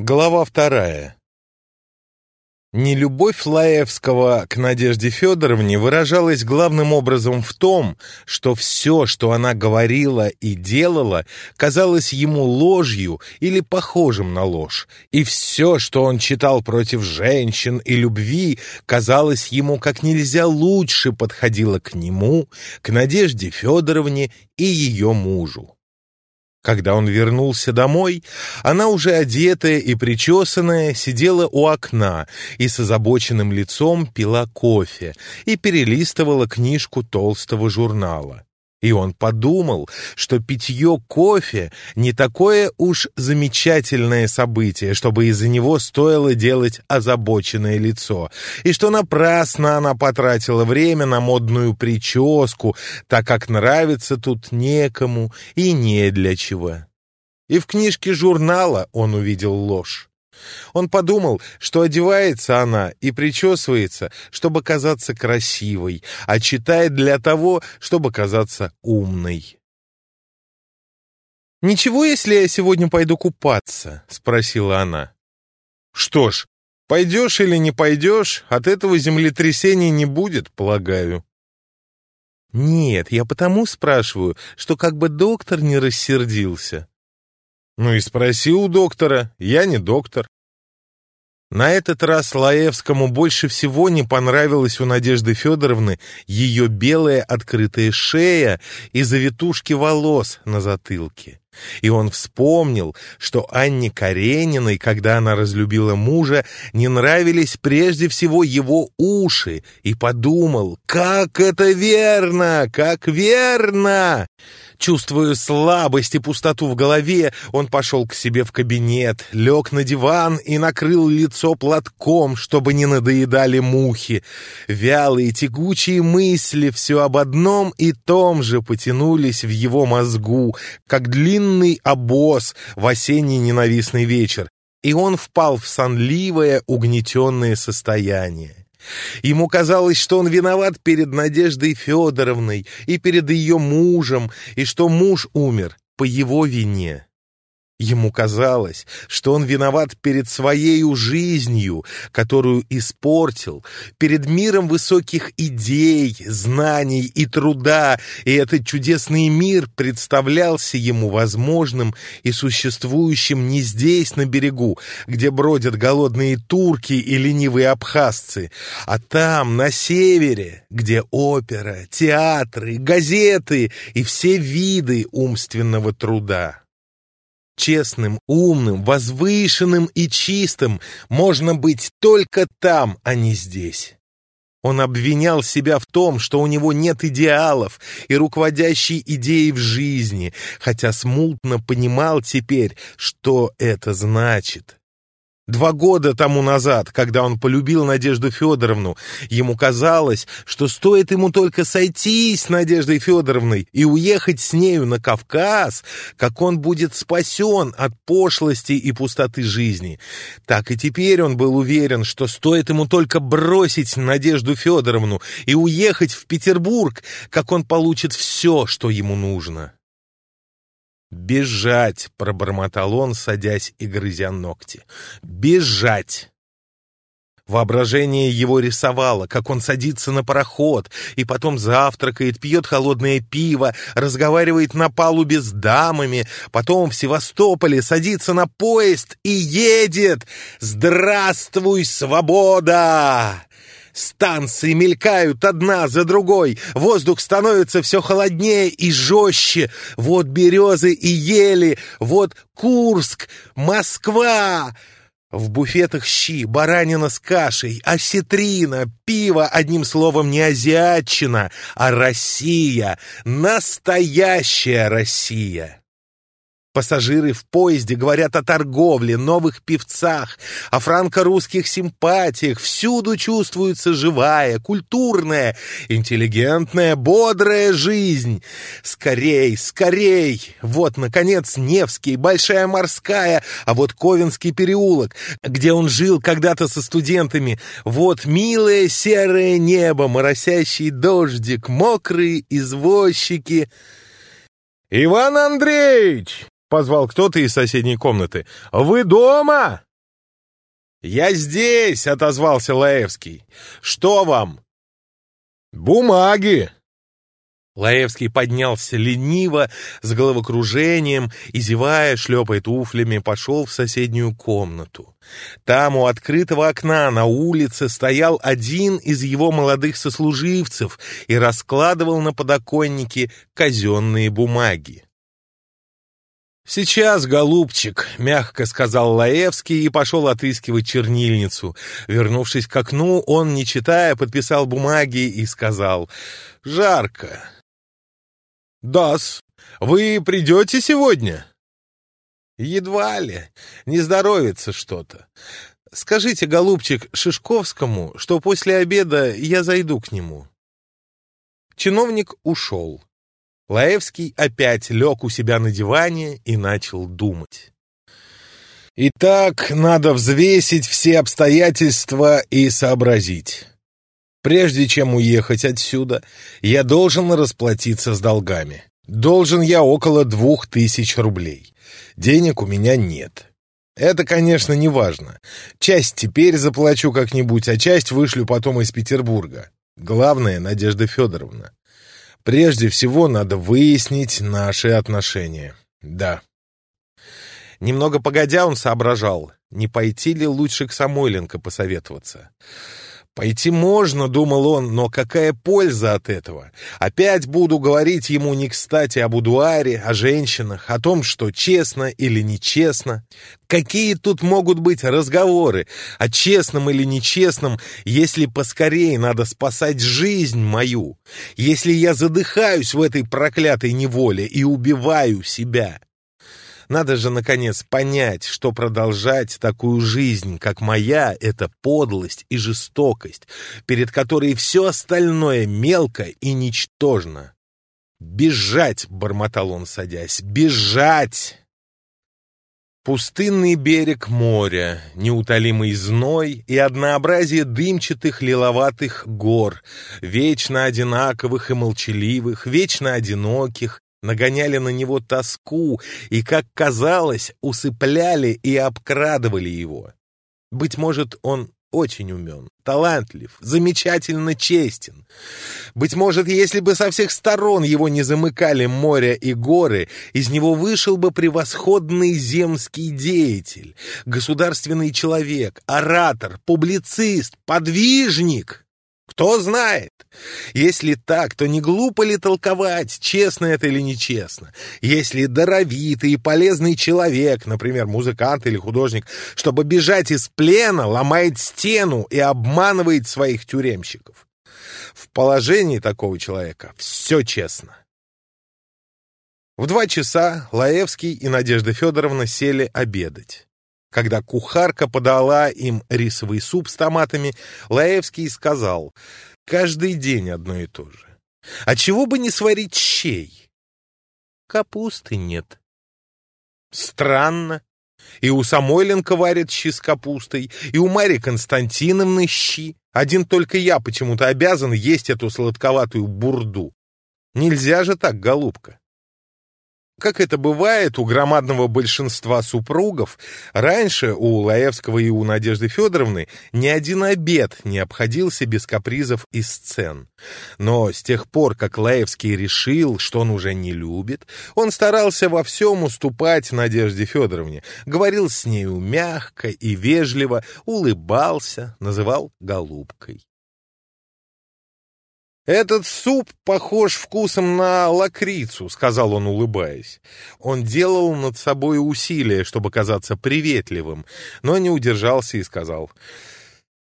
Глава вторая. Нелюбовь Лаевского к Надежде Федоровне выражалась главным образом в том, что все, что она говорила и делала, казалось ему ложью или похожим на ложь, и все, что он читал против женщин и любви, казалось ему как нельзя лучше подходило к нему, к Надежде Федоровне и ее мужу. Когда он вернулся домой, она уже одетая и причесанная сидела у окна и с озабоченным лицом пила кофе и перелистывала книжку толстого журнала. И он подумал, что питье кофе не такое уж замечательное событие, чтобы из-за него стоило делать озабоченное лицо, и что напрасно она потратила время на модную прическу, так как нравится тут некому и не для чего. И в книжке журнала он увидел ложь. Он подумал, что одевается она и причесывается, чтобы казаться красивой, а читает для того, чтобы казаться умной. «Ничего, если я сегодня пойду купаться?» — спросила она. «Что ж, пойдешь или не пойдешь, от этого землетрясения не будет, полагаю». «Нет, я потому спрашиваю, что как бы доктор не рассердился». Ну и спроси у доктора, я не доктор. На этот раз Лаевскому больше всего не понравилась у Надежды Федоровны ее белая открытая шея и завитушки волос на затылке. И он вспомнил, что Анне Карениной, когда она разлюбила мужа, не нравились прежде всего его уши, и подумал, как это верно, как верно! Чувствуя слабость и пустоту в голове, он пошел к себе в кабинет, лег на диван и накрыл лицо платком, чтобы не надоедали мухи. Вялые тягучие мысли все об одном и том же потянулись в его мозгу, как длинный обоз в осенний ненавистный вечер, и он впал в сонливое, угнетенное состояние. Ему казалось, что он виноват перед Надеждой Федоровной и перед ее мужем, и что муж умер по его вине. Ему казалось, что он виноват перед своей жизнью, которую испортил, перед миром высоких идей, знаний и труда, и этот чудесный мир представлялся ему возможным и существующим не здесь, на берегу, где бродят голодные турки и ленивые абхазцы, а там, на севере, где опера, театры, газеты и все виды умственного труда Честным, умным, возвышенным и чистым можно быть только там, а не здесь. Он обвинял себя в том, что у него нет идеалов и руководящей идеи в жизни, хотя смутно понимал теперь, что это значит. Два года тому назад, когда он полюбил Надежду Федоровну, ему казалось, что стоит ему только сойтись с Надеждой Федоровной и уехать с нею на Кавказ, как он будет спасен от пошлости и пустоты жизни. Так и теперь он был уверен, что стоит ему только бросить «Бежать!» — пробормотал он, садясь и грызя ногти. «Бежать!» Воображение его рисовало, как он садится на пароход и потом завтракает, пьет холодное пиво, разговаривает на палубе с дамами, потом в Севастополе садится на поезд и едет. «Здравствуй, свобода!» станции мелькают одна за другой, воздух становится все холоднее и жестче. Вот березы и ели, вот Курск, Москва. В буфетах щи, баранина с кашей, осетрина, пиво, одним словом, не азиатчина, а Россия, настоящая Россия. Пассажиры в поезде говорят о торговле, новых певцах, о франко-русских симпатиях. Всюду чувствуется живая, культурная, интеллигентная, бодрая жизнь. Скорей, скорей! Вот, наконец, Невский, Большая Морская, а вот Ковенский переулок, где он жил когда-то со студентами. Вот милое серое небо, моросящий дождик, мокрые извозчики. «Иван Андреевич!» позвал кто-то из соседней комнаты. «Вы дома?» «Я здесь!» — отозвался Лаевский. «Что вам?» «Бумаги!» Лаевский поднялся лениво, с головокружением и, зевая, шлепая туфлями, пошел в соседнюю комнату. Там у открытого окна на улице стоял один из его молодых сослуживцев и раскладывал на подоконнике казенные бумаги. «Сейчас, голубчик», — мягко сказал Лаевский и пошел отыскивать чернильницу. Вернувшись к окну, он, не читая, подписал бумаги и сказал «Жарко». «Дас, вы придете сегодня?» «Едва ли. Не здоровится что-то. Скажите, голубчик, Шишковскому, что после обеда я зайду к нему». Чиновник ушел. Лаевский опять лег у себя на диване и начал думать. Итак, надо взвесить все обстоятельства и сообразить. Прежде чем уехать отсюда, я должен расплатиться с долгами. Должен я около двух тысяч рублей. Денег у меня нет. Это, конечно, не важно. Часть теперь заплачу как-нибудь, а часть вышлю потом из Петербурга. Главное, Надежда Федоровна, Прежде всего надо выяснить наши отношения. Да. Немного погодя он соображал, не пойти ли лучше к Самойленко посоветоваться. Пойти можно, думал он, но какая польза от этого? Опять буду говорить ему не кстати о будуаре, о женщинах, о том, что честно или нечестно. Какие тут могут быть разговоры о честном или нечестном, если поскорее надо спасать жизнь мою, Надо же, наконец, понять, что продолжать такую жизнь, как моя, это подлость и жестокость, перед которой все остальное мелко и ничтожно. «Бежать!» — бормотал он, садясь. «Бежать!» Пустынный берег моря, неутолимый зной и однообразие дымчатых лиловатых гор, вечно одинаковых и молчаливых, вечно одиноких, нагоняли на него тоску и, как казалось, усыпляли и обкрадывали его. Быть может, он очень умен, талантлив, замечательно честен. Быть может, если бы со всех сторон его не замыкали море и горы, из него вышел бы превосходный земский деятель, государственный человек, оратор, публицист, подвижник. Кто знает? Если так, то не глупо ли толковать, честно это или нечестно? Если даровитый и полезный человек, например, музыкант или художник, чтобы бежать из плена, ломает стену и обманывает своих тюремщиков. В положении такого человека все честно. В два часа Лаевский и Надежда Федоровна сели обедать когда кухарка подала им рисовый суп с томатами, Лаевский сказал, «Каждый день одно и то же. А чего бы не сварить щей?» «Капусты нет». «Странно. И у Самойленко варят щи с капустой, и у Марии Константиновны щи. Один только я почему-то обязан есть эту сладковатую бурду. Нельзя же так, голубка». Как это бывает у громадного большинства супругов, раньше у Лаевского и у Надежды Федоровны ни один обед не обходился без капризов и сцен. Но с тех пор, как Лаевский решил, что он уже не любит, он старался во всем уступать Надежде Федоровне, говорил с нею мягко и вежливо, улыбался, называл «голубкой». «Этот суп похож вкусом на лакрицу», — сказал он, улыбаясь. Он делал над собой усилия, чтобы казаться приветливым, но не удержался и сказал,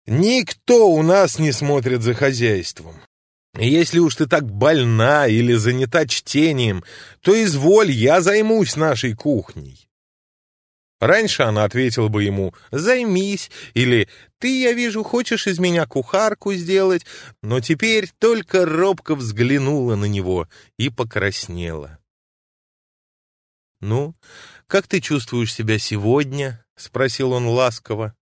«Никто у нас не смотрит за хозяйством. Если уж ты так больна или занята чтением, то изволь, я займусь нашей кухней». Раньше она ответила бы ему «займись» или «ты, я вижу, хочешь из меня кухарку сделать», но теперь только робко взглянула на него и покраснела. «Ну, как ты чувствуешь себя сегодня?» — спросил он ласково.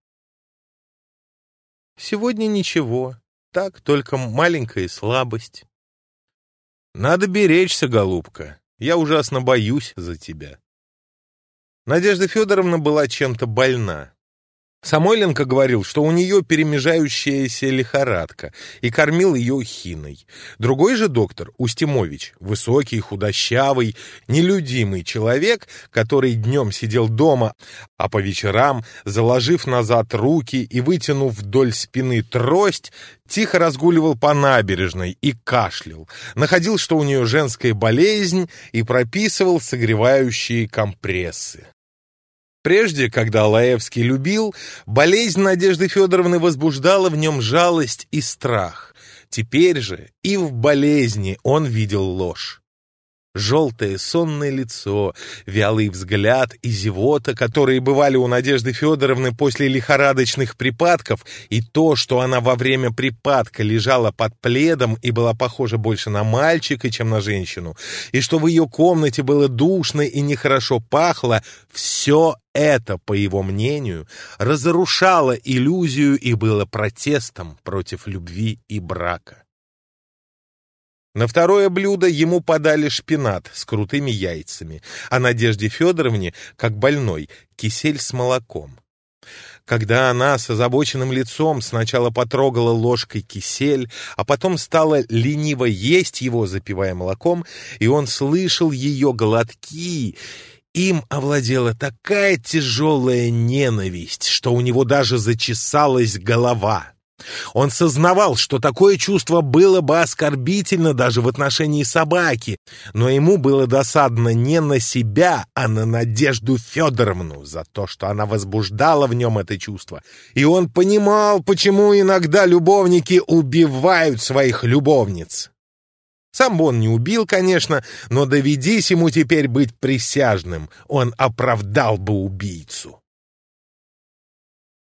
«Сегодня ничего, так, только маленькая слабость». «Надо беречься, голубка, я ужасно боюсь за тебя». Надежда Федоровна была чем-то больна. Самойленко говорил, что у нее перемежающаяся лихорадка, и кормил ее хиной. Другой же доктор, Устимович, высокий, худощавый, нелюдимый человек, который днем сидел дома, а по вечерам, заложив назад руки и вытянув вдоль спины трость, тихо разгуливал по набережной и кашлял, находил, что у нее женская болезнь, и прописывал согревающие компрессы. Прежде, когда Лаевский любил, болезнь Надежды Федоровны возбуждала в нем жалость и страх. Теперь же и в болезни он видел ложь. Желтое сонное лицо, вялый взгляд и зевота, которые бывали у Надежды Федоровны после лихорадочных припадков, и то, что она во время припадка лежала под пледом и была похожа больше на мальчика, чем на женщину, и что в ее комнате было душно и нехорошо пахло, все это, по его мнению, разрушало иллюзию и было протестом против любви и брака. На второе блюдо ему подали шпинат с крутыми яйцами, а Надежде Федоровне, как больной, кисель с молоком. Когда она с озабоченным лицом сначала потрогала ложкой кисель, а потом стала лениво есть его, запивая молоком, и он слышал ее глотки, им овладела такая тяжелая ненависть, что у него даже зачесалась голова. Он сознавал, что такое чувство было бы оскорбительно даже в отношении собаки, но ему было досадно не на себя, а на Надежду Федоровну за то, что она возбуждала в нем это чувство. И он понимал, почему иногда любовники убивают своих любовниц. Сам бы он не убил, конечно, но доведись ему теперь быть присяжным, он оправдал бы убийцу.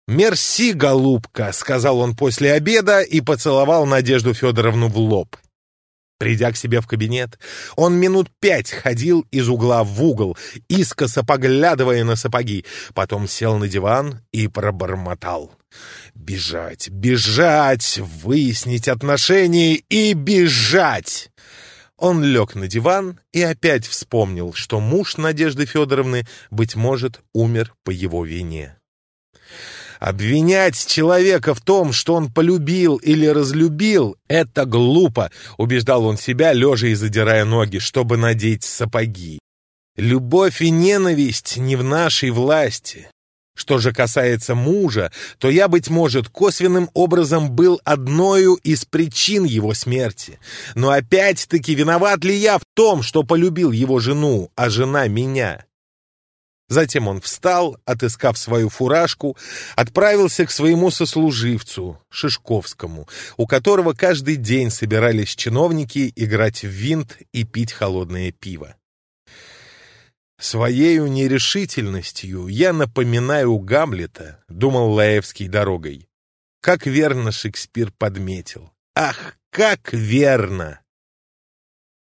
«Мерси, голубка!» — сказал он после обеда и поцеловал Надежду Федоровну в лоб. Придя к себе в кабинет, он минут пять ходил из угла в угол, искоса поглядывая на сапоги, потом сел на диван и пробормотал. «Бежать, бежать, выяснить отношения и бежать!» Он лег на диван и опять вспомнил, что муж Надежды Федоровны, быть может, умер по его вине. Обвинять человека в том, что он полюбил или разлюбил, это глупо, убеждал он себя, лежа и задирая ноги, чтобы надеть сапоги. Любовь и ненависть не в нашей власти. Что же касается мужа, то я, быть может, косвенным образом был одною из причин его смерти. Но опять-таки виноват ли я в том, что полюбил его жену, а жена меня? Затем он встал, отыскав свою фуражку, отправился к своему сослуживцу, Шишковскому, у которого каждый день собирались чиновники играть в винт и пить холодное пиво. «Своею нерешительностью я напоминаю Гамлета», — думал Лаевский дорогой. Как верно Шекспир подметил. «Ах, как верно!»